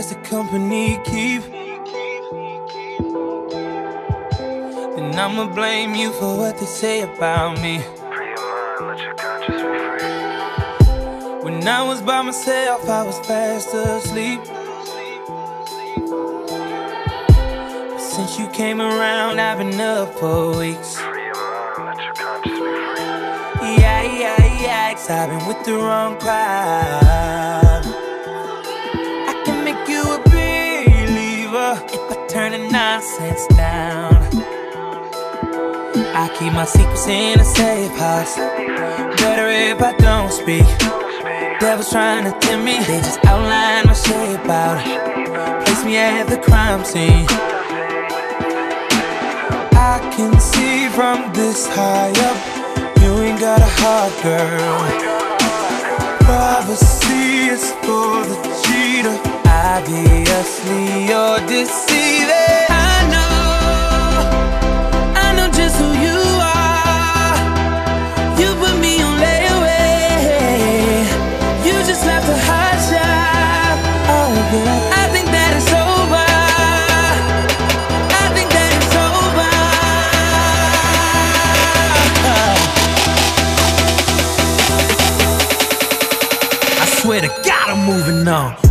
that's the company keep. Then I'ma blame you for what they say about me. Free your mind, let your conscience be free. When I was by myself, I was fast asleep. Since you came around, I've been up for weeks. Free your mind, let your conscience be free. Yeah, yeah, yeah, cause I've been with the wrong crowd. The down. I keep my secrets in a safe house. Better if I don't speak. Devils trying to tempt me, they just outline my shape out. Place me at the crime scene. I can see from this high up, you ain't got a heart, girl. Privacy is for the cheater. Obviously, you're deceiving. Swear to God, I'm moving on.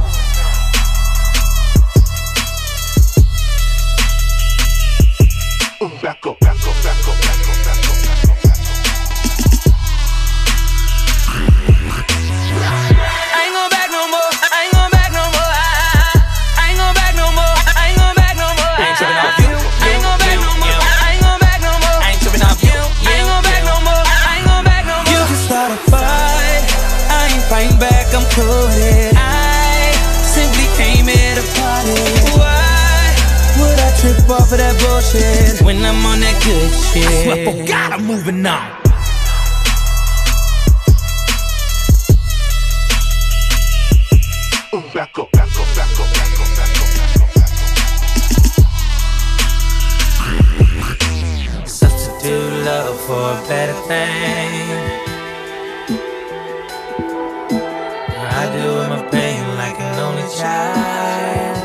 Fighting back. I'm coded. I simply came here to party. Why would I trip off of that bullshit when I'm on that good shit? I swear for God, I'm moving on. up. Back up, back up, back up, back up, back up, back up, back up. Substitute love for a better thing. Child.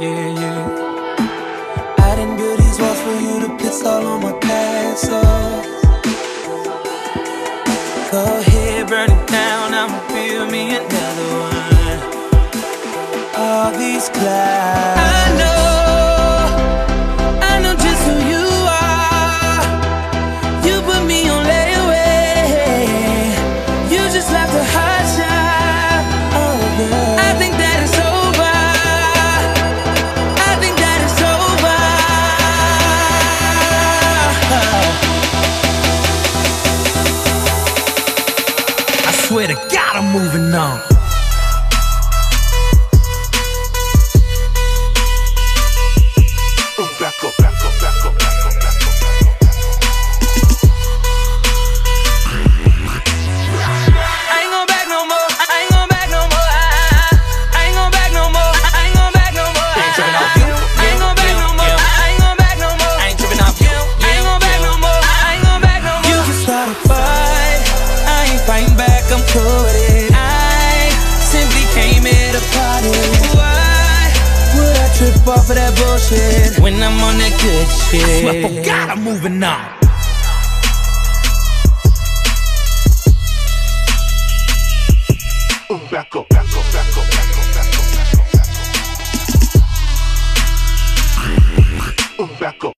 Yeah, yeah. I didn't build these walls for you to piss all on my castle. Oh. Go ahead, burn it down. I'ma build me another one. All these clouds. Swear to God, I'm moving on. came here to party. Why would I trip off of that bullshit when I'm on that good shit? I swear God, I'm moving on. Back up, back up, back up, back up, back up, back up, back up. Back up.